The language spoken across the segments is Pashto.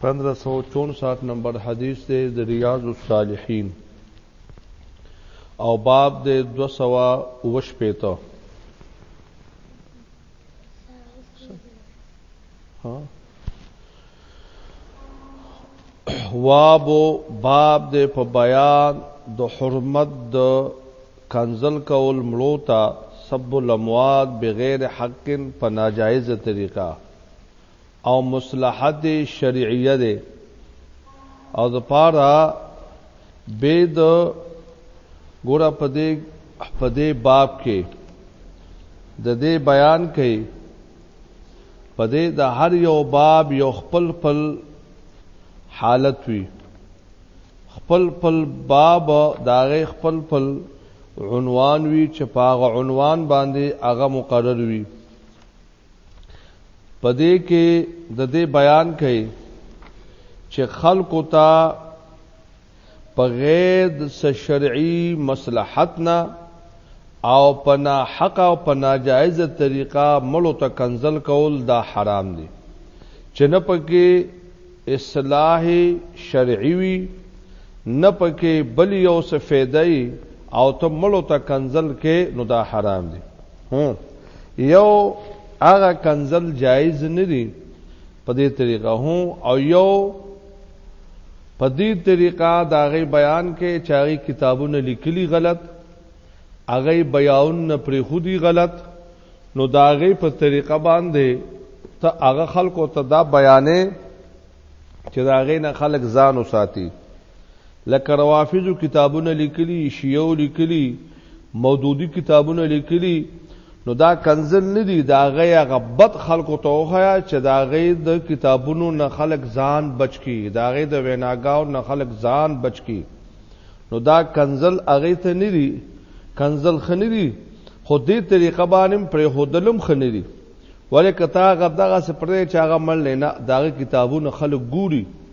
پندرہ سو چونسٹھ نمبر حدیث دے د ریاض الصالحین او باب دے دو سوا وش پیتا ہاں؟ واب باب دے په بیان د حرمت د کنزل کول مړو ته سب الاموات بغیر حق په ناجایز طریقه او مصلحت شرعیه ده او د پاره به د ګوره په دې په دې باب کې د دې بیان کوي په دې د هر یو باب یو خپل خپل حالت وي خپل خپل باب داغه خپل خپل عنوان وی چې پاغه عنوان باندې هغه مقرر وی په دې کې د دې بیان کوي چې خلق ته په غیر د شرعي مصلحت نه او په نا حق او په ناجایز طریقه ملو ته کنزل کول دا حرام دي چې نه پکې اصلاح شرعي وي نه پکې بل یو څه فایده او ته ملو ته کنزل کې نو دا حرام دي هو یو هغه کنزل جایز نه دی په دې طریقه هو او یو په دې طریقه دا غي بیان کې چاري کتابونه لیکلي غلط هغه بیان نه پر خودي غلط نو دا غي په طریقه باندې ته هغه خلکو ته دا بیانې چې دا غي نه خلک ځان وساتي لکه روافضو کتابونه لیکلي شیعو لیکلي مودودي کتابونه لیکلي نو دا کنزل نه دي دا غي هغه بد خلکو ته وخیا چې دا غي د کتابونو نه خلک ځان بچ کی دا غي د ویناګاو نه خلک ځان بچ کی نو دا کنزل هغه ته نه دي کنزل خنه دي خو دې طریقه باندې پر هودلم خنه دي ولې کته غدغه سپرې چې هغه مل نه دا کتابونه خلک ګوري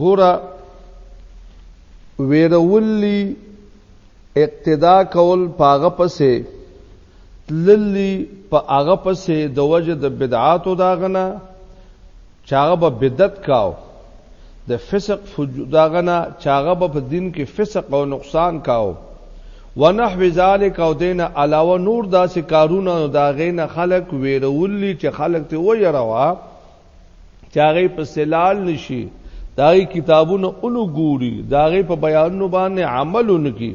ګوره ویرولی اقتدا کول پاغه پسې تللی په هغه پسې د وجه د بدعاتو داغنه چاغه به بدعت کاو د فسق داغنه چاغه به په دین کې فسق او نقصان کاو ونحو ذالک او دین علاوه نور داسې کارونه داغې نه خلق ویرولی چې خلق ته ویروا چې هغه په سلال نشي داغي کتابونه اونو ګوري داغي په بیانونو باندې عمل ونکي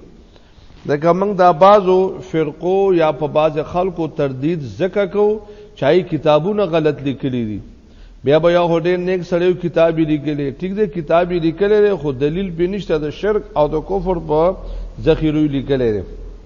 ځکه موږ دا بازو فرقو یا په باز خلکو تردید زکه کو چای کتابونه غلط لیکلي دي بیا به یو هډې نیک سړیو کتابي لیکلي ټیک دې کتابي لیکلي خو دلیل به نشته د شرک او د کفر په ذخیره لیکلي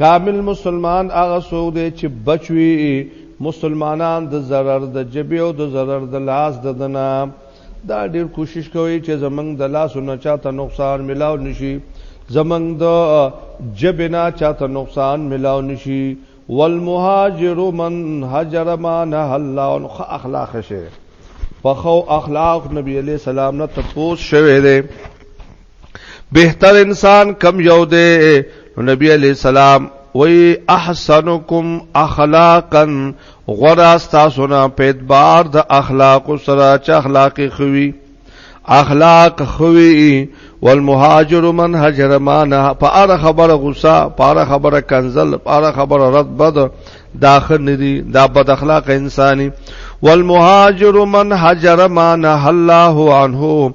کامل مسلمان هغه څوک دی چې بچ وي مسلمانان د ضرر د جبې او د ضرر د لاس د دنا دا ډیر کوشش کوي چې زمنګ د لاس نه چاته نقصان ملاو نشي زمنګ د جبې نه چاته نقصان ملاو نشي والمهاجر من هجر ما نه الله اخلاق شه په خو اخلاق نبی علی سلام نه تپوس شوه دی بهتر انسان کم یو دی نو نبی علی السلام وی احسنکم اخلاقا غورا تاسو نه په اعتبار د اخلاق سره چې اخلاق خوي اخلاق خوي والمهاجر من هجر مانه په اړه خبره غوسه په اړه خبره کنزل په اړه خبره رد بد داخل ندي دا بد اخلاق انساني والمهاجر من هجر مانه الله عنه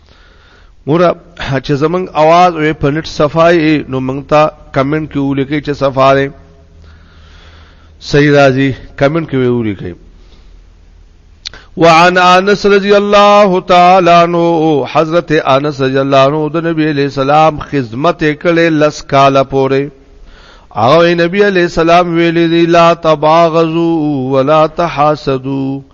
ګوره چې زمنګ आवाज وې په نت صفای نو موږ ته کمنټ کې ولیکي چې صفاره صحیح راځي کمنټ کې ولیکي وعن انس رضی الله تعالی عنہ حضرت انس رضی الله عنہ د نبی علیہ السلام خدمت کړي لس کال پورې او نبی علیہ السلام ویلي لا تباغضوا ولا تحاسدوا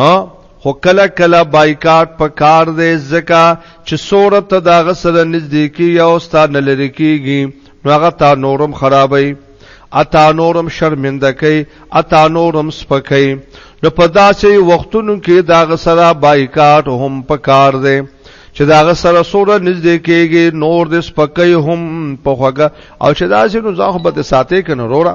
ها خو کله کله بایکاټ په کار دی ځکه چې سوره ته دا غسره نږدې کی او ستا نه لری کیږي نو هغه تا نورم خرابوي اتا نورم شرمنده کوي اتا نورم سپکوي نو په داسې وختونو کې دا غسره بایکاټ هم په کار دی چې دا غسره سوره نږدې کیږي نور د سپکوي هم په خوګه او چې داسې نو ځخ به ساتي کنه رورا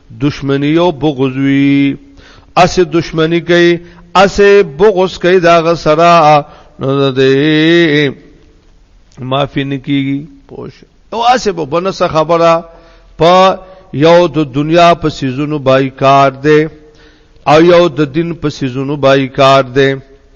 دشمنی او بغض وی اس دشمنی کوي اس بغض کوي دا غسرا نو دې معافي نکیږي پوش او اس به بنس خبره په یو د دنیا په سيزونو بای کار دی او یو د دین په سيزونو بای کار دی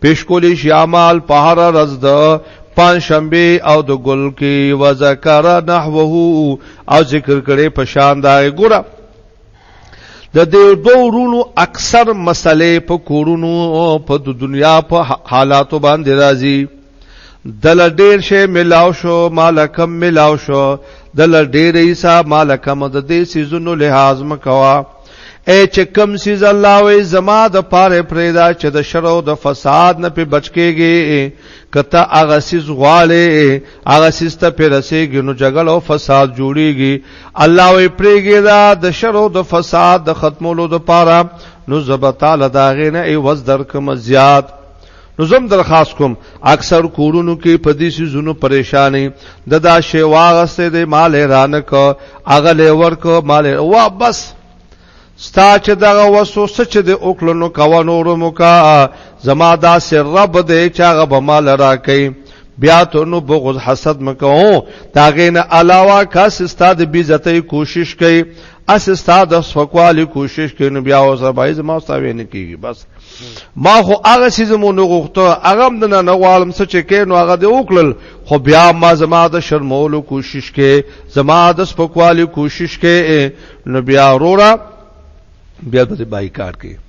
پیش کولی شي اعمال په هر ورځ د پنځشنبه او د ګل کې وذکر نحوه او ذکر کړي په شان دا ګوره د دې دوه ورونو اکثر مسلې په کورونو په دنیا په حالاتو باندې راځي دل ډیر شی ملاو شو مالکم ملاو شو دل ډیر ایسا مالکم د دې سيزونو لحاظ مکوا اے چې کم سیز الله وې زما د پاره پرېدا چې د شر او د فساد نه په بچکیږي کته هغه سیز غواړي هغه سیز ته په رسیږي نو جګړه او فساد جوړیږي الله وې پرېږي دا د شر او د فساد د ختمولو د پاره نو زبتا لداغې نه ای وز درکم زیات نو زم درخواست کوم اکثر کورونو کې په دې سيزونو پریشانی د دا شی واغسته د مال رانه کو اغله ورکو مال وا بس ستا چې دغه وسو سچ د اوکلنو کوا نورو مکا زما دا سر رب دې چاغه به مال راکې بیا ته نو بغض حسد مکو داغه نه علاوه کاس استاد بي عزتي کوشش کوي اس ستا د سوکوالي کوشش کوي نو بیا اوس به زما او تاسو نه کیږي بس ما خو هغه سیز مو نه غوښته هغه هم نه نه غواړم څه چې کین هغه دی وکړل خو بیا ما زما د شرمولو کوشش کې زما د سپکوالي کوشش کې نو بیا وروره بیا د بایکاټ کې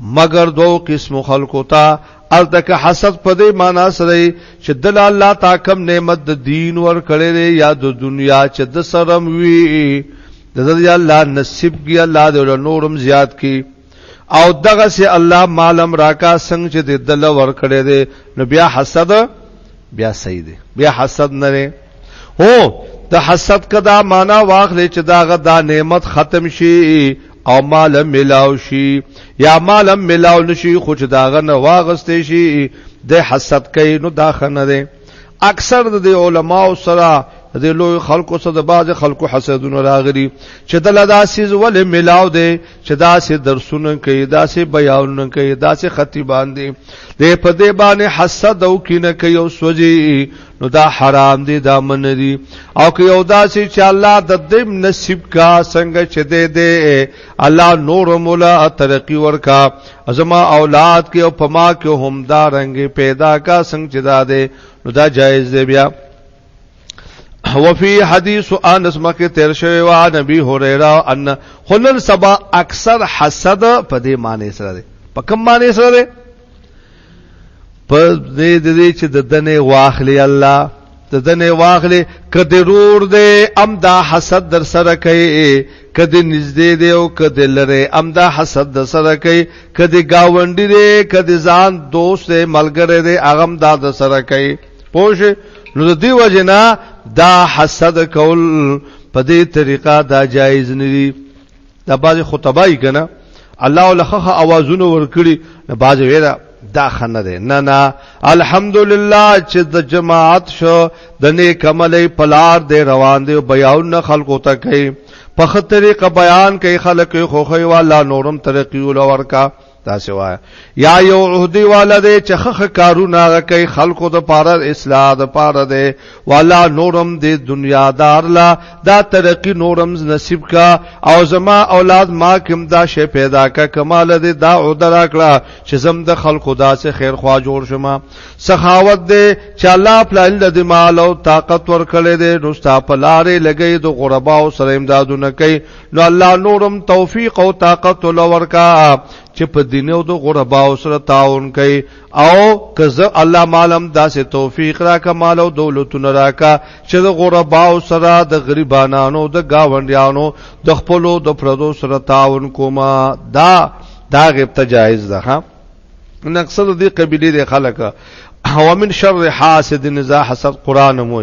مگر دوو قسمو خلکو ته الته که حسد په دې معنی سره چې دل الله تا کم نعمت د دین ور کړی دی یا د دنیا چې د سرم وی د دې الله نصیب کی الله دې له نورم زیات کی او دغه سي الله مالم راکا څنګه چې د دل ور کړی دی نو بیا حسد بیا صحیح دی بیا حسد نه هو د حسد کدا معنا واخلې چې داغه دا نعمت ختم شي او مال ملاو شي یا مال ملاو نشي خو چې داغه نه واغستې شي د حسد کوي نو دا خنه ده اکثر د علماء سره د لوی خلکو سره د باز خلکو حسدونه راغلي چې دلدا سیز ول ملاو دي چې داسې درسونه کوي داسې بیانونه کوي داسې خطیبان دي د په دې باندې حسد او کینه کوي او سوځي نو دا حرام دي دا من دي او که یو داسې چې الله د دې نصیب کا څنګه چې دې دې الله نور مولا ترقی ورکا ازما اولاد کې او پما کې هم دا رنګ پیدا کا څنګه چې دا دې نو دا جایز دی بیا هو فی حدیث انس مکه تیر شوی و نبی هریره ان خلل سبا اکثر حسد په دې معنی سره دی په کوم معنی سره دی په دې دې چې د دنه واخلی الله د دنه واخلی کدی رور دی ام دا حسد در سره کوي کدی نږدې دی او کدی لره ام دا حسد در سره کوي کدی گاونډي دی کدی ځان دوست دی ملګری دی اغم دا در سره کوي پوه شئ نو د دې وجه نه دا حسد کول په دې طریقه دا جایز نه دي دا بعض خطبای کنه الله ولخه اوازونه ورکړي نه بعض ویرا دا خنه ده نه نه الحمدلله چې د جماعت شو د نیک عملې پلار دې روان دي بیاونه خلکو ته کوي په خطرې ک بیان کوي خلک خو خو والا نورم ترقی ول ورکا دا سوا یا یو عہدی والا دے چې خخ کارونه کوي خلکو د پاره اصلاح د پاره دے والا نورم دے دنیا دار لا دا ترقی نورم نصیب کا او زما اولاد ما کوم دا شی پیدا کا کمال دے دا عہده راکړه چې زم د خلکو دا سه خیر خوا جوړ شمه سخاوت دے چې الله پلان د مال او طاقت ور کړې دے نو ستا پلاره لګي د غربا او سره امدادونه کوي نو الله نورم توفیق او طاقت لور کا چې په دین او د غربا او سره تعاون کوي او کزه الله مالم داسې توفیق را کمال او دولتونه را کا چې د غربا او سره د غریبانو د گاونډیانو د خپلو د پردو سره تعاون کوما دا دا غیب ته جایز ده ها نقصد دې قبيله دې خلک او من شر حاسد اذا حسد قران مو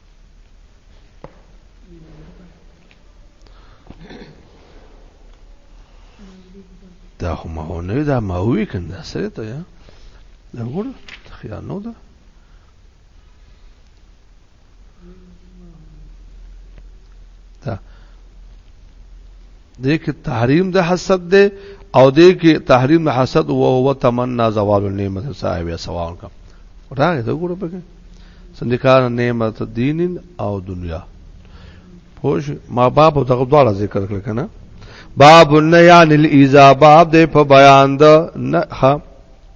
دا خو ما هو نه دا ما وی کنده سره ته یا دا ګور خیال نو ده دې کې تحریم د حسد دی او دې کې تحریم د حسد او هو تمنا زوال النعمت صاحب سوال کا راغی دا ګورو پکې سندکار نعمت دین او دنیا پوش ما باب او دغه دواړه ذکر کړ کنه باب النیان الاذا باب دې په بیان د نه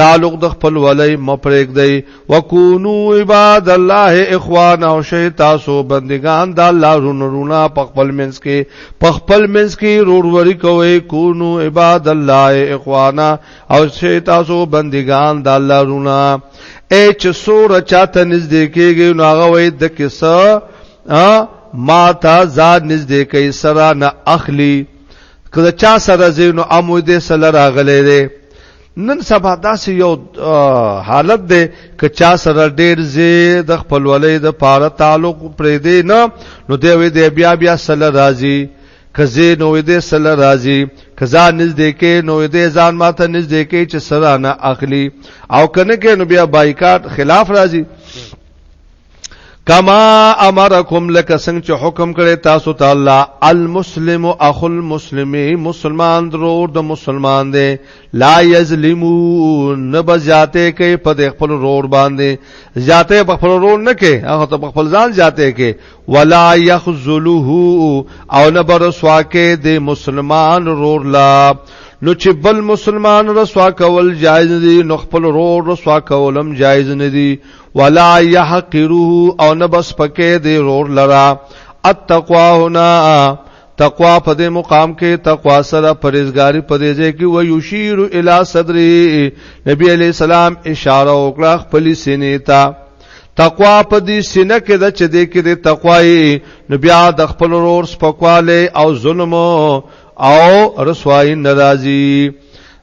تعلق د خپل ولای مپرېګ دی وکونو عباد الله اخوان او شی تاسو بندگان د الله رون رونا په خپل منس کې په خپل منس کې روروري کوي کونو عباد الله اخوان او شی تاسو بندگان د الله رونا اې چې سور چاته نږدې کېږي نو هغه وې د کیسه ما ته ځان نږدې کوي سره نه اخلي کله چا سره زینو امو دې سره راغلې دې نن سبا داسې یو حالت دی که چا سره ډیر زی د خپلولې د پاره تعلق پرې دی نه نو دی وی دی بیا بیا سره راځي کزه نو دې سره راځي کزا نږدې کې نو دې ځان ماته نږدې کې چې سره نه اخلي او کنه کې نو بیا بایکاټ خلاف راځي کما امرکم لک سنگ چې حکم کړي تاسو ته الله المسلم اخو المسلمي مسلمان ضرور د مسلمان دی لا یظلمو نه بزیاته کوي په خپل رور باندې زیاته په خپل رور نه کوي هغه ته خپل ځان زیاته کوي ولا یخذله او نه بر سواکه د مسلمان رور لا نو چې بل مسلمان رسوا کول جایز دي نو خپل رور رسوا کولم جایز نه دي ولا يحقره او نه بس پکې دی رور لرا التقوا هنا تقوا په دې مقام کې تقوا سره پرېزګاری په دې ځای کې و یشیر الی صدری نبی علی السلام اشاره وکړه خپل سینې ته تقوا په دې سینه کې د چې دې کې د تقوای نو بیا د خپل رور سپکواله او ظلم او رسوای ناراضي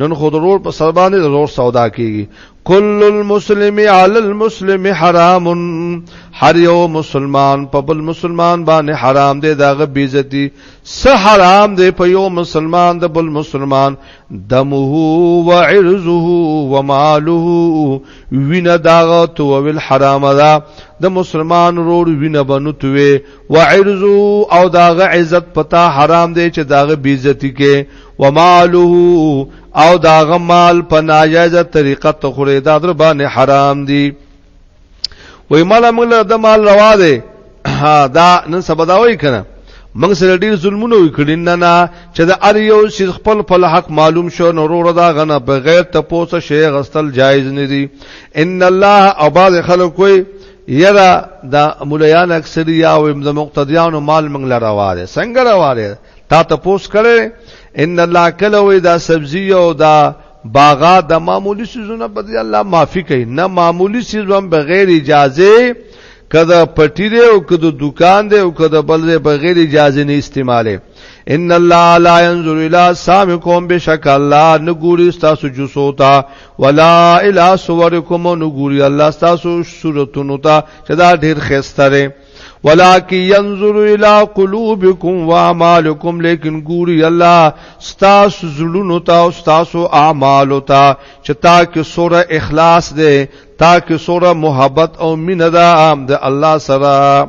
نن خود رور په سر باندې زور سودا کیږي کل المسلم علی المسلم حرام هر یو مسلمان په بل مسلمان باندې حرام دی داغه بیزتی سه حرام دی په یو مسلمان د بل مسلمان دمه و عرضه و ماله وینه داغه تو ویل حرام ده د مسلمان رور وینه بنوتوي وعرزو او داغه عزت پتا حرام دی چې داغه بیزتی کې وماله او داغه مال په ناجایزه طریقه تخوري دا در باندې حرام دی وای مال موږ د مال روا دی ها دا نن سبا دا وای کنه موږ سره ډیر ظلمونه وکړي نه نه چې د ار یو شي خپل خپل حق معلوم شو نو ورو دا غنه بغیر تپوسه شی غستل جایز نه دی ان الله اباد خلق کوئی یرا دا مولایان اکثری یا او د مقتدیانو مال منګل راواره څنګه راواره تا ته پوس کړي ان الله کله وې دا سبزی او دا باغا د معمولی سيزونه په دې الله معافي کوي نه معمولی سيزونه بغیر اجازه کده پټی دی او کده دکان دی او کده بل دی بغیر اجازه نه استعماله ان الله لا ينظر الى سامكم بشک الله نګوري تاسو جوسو ته ولا الا صورکم نګوري الله تاسو صورتونو ته چې دا ډیر خستره ولکه ينظر الى قلوبكم واعمالكم لیکن ګوري الله تاسو زړونو ته او تاسو اعمال ته چې تاکي سوره اخلاص ده تاکي سوره محبت او مینه ده د الله سره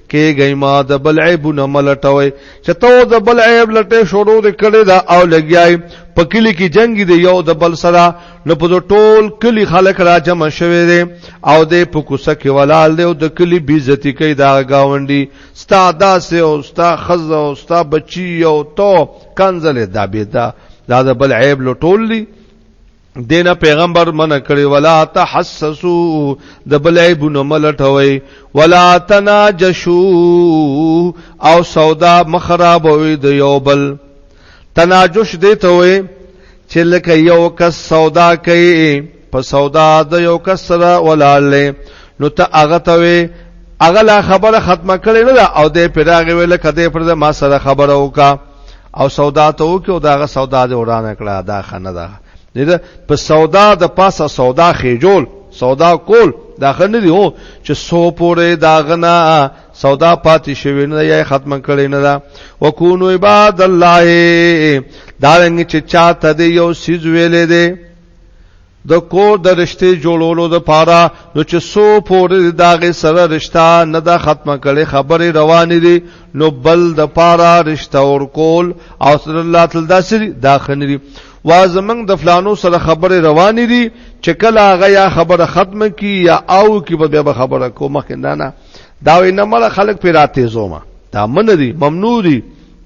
کېږئ ما د بل عیبونه مه لټوئ چې ته د بل عیب لټې شروع دې کړې ده او لګیای په کلي کې جنګي دی یو د بل سره نو په ټول کلي خلک را جمع شوي دي او د په کوڅه کې ولال دی او د کلي بیزتی کوي دا گاونډي ستا داسې او ستا خزه او ستا بچي او تو کنزل دا بیدا دا د بل عیب لټول دي دینه پیغمبر منع کړي ولا تحسسوا د بلای بونو ملټوي ولا تناجشوا او سودا مخرابوي د یو بل تناجش دی ته وي چې لکه یو کس سودا کوي په سودا د یو کس سره ولاله نو ته هغه ته وي هغه لا خبره ختمه کړي نه او د پیراغه ویل کده پر ما سره خبره وکړه او سودا ته وکي او داغه سودا دې ورانه کړه دا خنه ده دې په سودا د پاسه سودا خېجول سودا کول دا خنه دی هو چې سو پورې داغنا سودا پاتې شوی نه یا ختم کړي نه دا وکونو عباد الله دا رنګ چې چاته دی یو سیز ویلې دی د کور د رشتې جوړولو د پاره نو چې سو پورې د داغه سره رشتہ نه دا ختمه کړي خبرې روانې دي نو بل د پاره رشتہ ور کول او صلی الله تعالی داسري داخني دي وا زمنګ د فلانو سره خبرې روانې دي چې کله هغه یا خبره ختمه کی یا او کی به به خبره کو مخکې نه نه دا وینه مړه خلک پیراتې زوما دا من دي ممنوع دي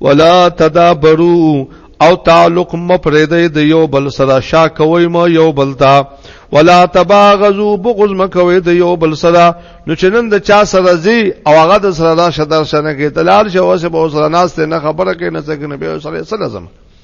ولا تدابرو او تعلق مپریدې د یو بل سره شا کوي مو یو بل تا ولا تباغزو بغض مکوي د یو بل سره نو چنن د چا سره زی او هغه د سره دا شدار شنه کې تلال شو سه به سره ناس ته نه خبره کې نه څنګه به سره سره زم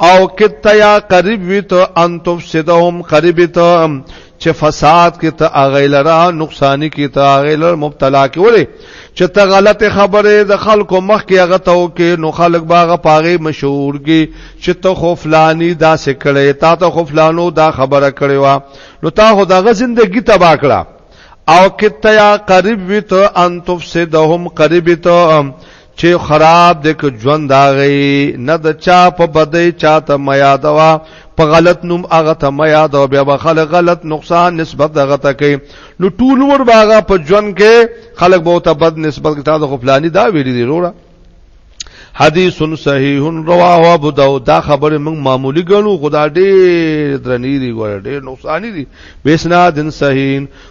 او کته یا قریب وی ته ان تفسدهم قریب ته چې فساد کې ته اغیلرا نقصان کې ته اغیلر مبتلا کې ولې چې ته غلطه خبره د خلکو مخ کې هغه ته کې نو خلک باغه پاغه مشهور کې چې ته خو فلانی دا سکړې تا ته خو فلانو دا خبره کړې وا نو تا خو دغه ژوندۍ تبا کړه او کته یا قریب وی ته ان تفسدهم قریب ته چې خراب د ک ژوند داغي نه د چا په بدې چاته میا دوا په غلط نوم هغه ته میا دا بیا به خلک غلط نقصان نسبت دغه ته کوي نو ټول ور باغه په ژوند کې خلک به ته بد نسبت کې تاسو خپلانی دا ویلي دی وروړه حدیث صحیح رواه ابو داود دا خبره موږ معمولی ګڼو خدا ډېر درنې دي ګور ډېر نقصان دي بیسنا دن صحیح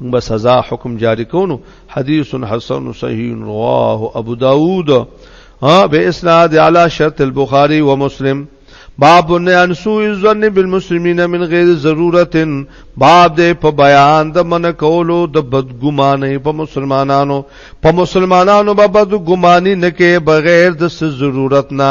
موږ به سزا حکم جاری کونو حدیث حسن صحیح رواه ابو داود ها به اسناد علی شرط البخاری و مسلم باب ان سوء الظن بالمسلمین من غیر ضرورت باب دې په بیان د من کولو د بدګمانۍ په مسلمانانو په مسلمانانو به بدګماني نه کې بغیر د ضرورت نه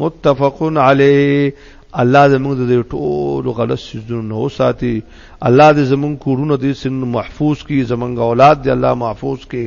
متفق علیه الله زموږ د ټول غلط سيزونو نو ساتي الله دې زموږ کورونه دې سن محفوظ کړي زموږ اولاد دې الله محفوظ کړي